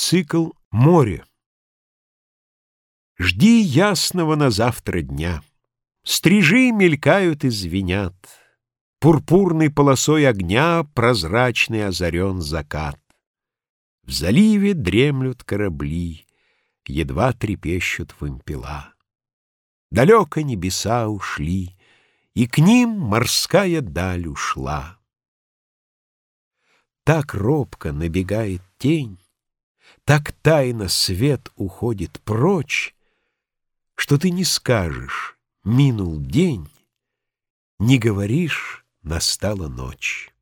Цикл «Море». Жди ясного на завтра дня. Стрижи мелькают и звенят. Пурпурной полосой огня прозрачный озарен закат. В заливе дремлют корабли, едва трепещут в импела. Далеко небеса ушли, и к ним морская даль ушла. Так робко набегает тень, так тайно свет уходит прочь, что ты не скажешь «минул день», не говоришь «настала ночь».